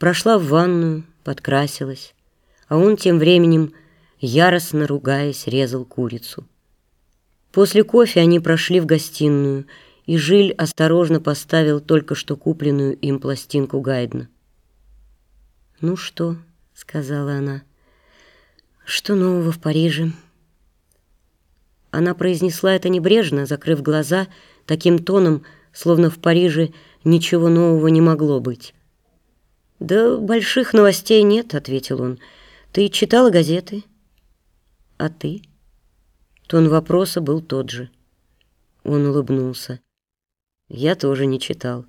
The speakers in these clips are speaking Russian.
Прошла в ванную, подкрасилась, а он тем временем, яростно ругаясь, резал курицу. После кофе они прошли в гостиную, и Жиль осторожно поставил только что купленную им пластинку Гайдна. «Ну что?» — сказала она. «Что нового в Париже?» Она произнесла это небрежно, закрыв глаза, таким тоном, словно в Париже ничего нового не могло быть. «Да больших новостей нет», — ответил он. «Ты читала газеты?» «А ты?» Тон вопроса был тот же. Он улыбнулся. «Я тоже не читал.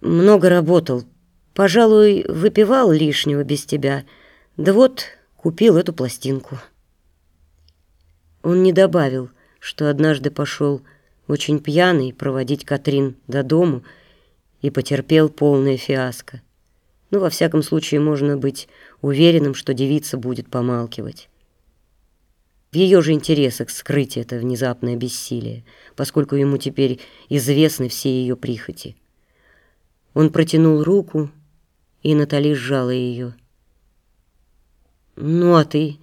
Много работал. Пожалуй, выпивал лишнего без тебя. Да вот, купил эту пластинку». Он не добавил, что однажды пошел очень пьяный проводить Катрин до дому и потерпел полное фиаско. Ну, во всяком случае, можно быть уверенным, что девица будет помалкивать. В ее же интересах скрыть это внезапное бессилие, поскольку ему теперь известны все ее прихоти. Он протянул руку, и Натали сжала ее. «Ну, а ты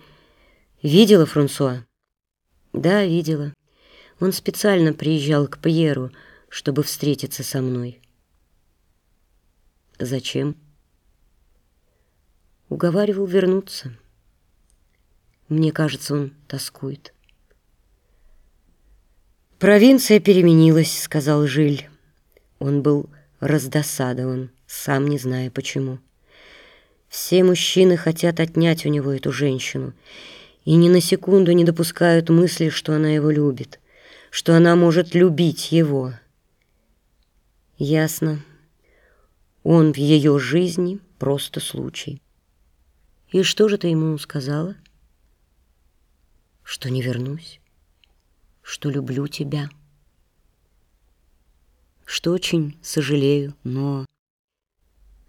видела Франсуа?» Да, видела. Он специально приезжал к Пьеру, чтобы встретиться со мной. Зачем? Уговаривал вернуться. Мне кажется, он тоскует. «Провинция переменилась», — сказал Жиль. Он был раздосадован, сам не зная почему. Все мужчины хотят отнять у него эту женщину — и ни на секунду не допускают мысли, что она его любит, что она может любить его. Ясно. Он в ее жизни просто случай. И что же ты ему сказала? Что не вернусь, что люблю тебя, что очень сожалею, но...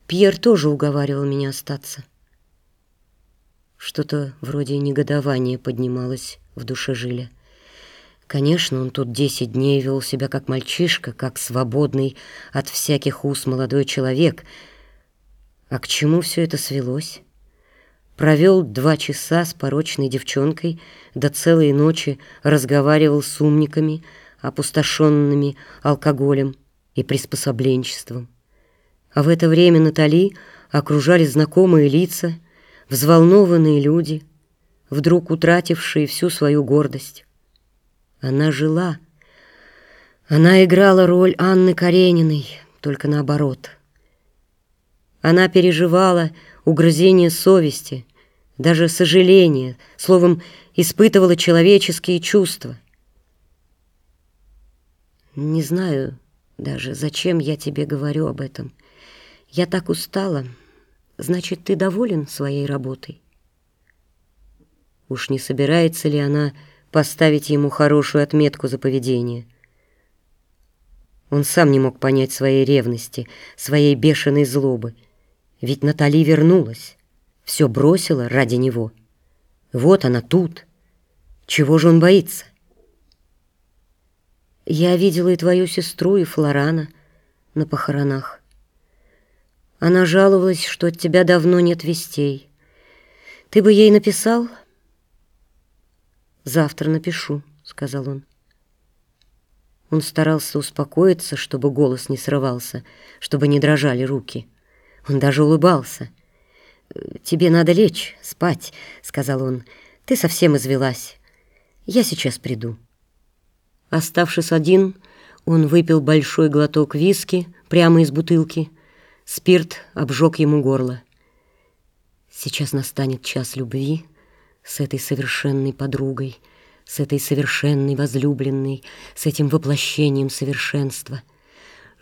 Пьер тоже уговаривал меня остаться. Что-то вроде негодования поднималось в душе Жиля. Конечно, он тут десять дней вел себя как мальчишка, как свободный от всяких уз молодой человек. А к чему все это свелось? Провел два часа с порочной девчонкой, до целой ночи разговаривал с умниками, опустошенными алкоголем и приспособленчеством. А в это время Натали окружали знакомые лица — взволнованные люди, вдруг утратившие всю свою гордость. Она жила. Она играла роль Анны Карениной, только наоборот. Она переживала угрызение совести, даже сожаление, словом, испытывала человеческие чувства. Не знаю даже, зачем я тебе говорю об этом. Я так устала. Значит, ты доволен своей работой? Уж не собирается ли она поставить ему хорошую отметку за поведение? Он сам не мог понять своей ревности, своей бешеной злобы. Ведь Натали вернулась, все бросила ради него. Вот она тут. Чего же он боится? Я видела и твою сестру, и Флорана на похоронах. Она жаловалась, что от тебя давно нет вестей. Ты бы ей написал? Завтра напишу, сказал он. Он старался успокоиться, чтобы голос не срывался, чтобы не дрожали руки. Он даже улыбался. «Тебе надо лечь, спать», — сказал он. «Ты совсем извелась. Я сейчас приду». Оставшись один, он выпил большой глоток виски прямо из бутылки — Спирт обжег ему горло. Сейчас настанет час любви с этой совершенной подругой, с этой совершенной возлюбленной, с этим воплощением совершенства.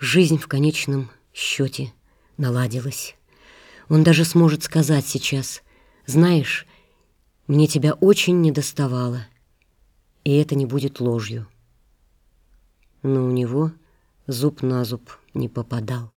Жизнь в конечном счете наладилась. Он даже сможет сказать сейчас, «Знаешь, мне тебя очень недоставало, и это не будет ложью». Но у него зуб на зуб не попадал.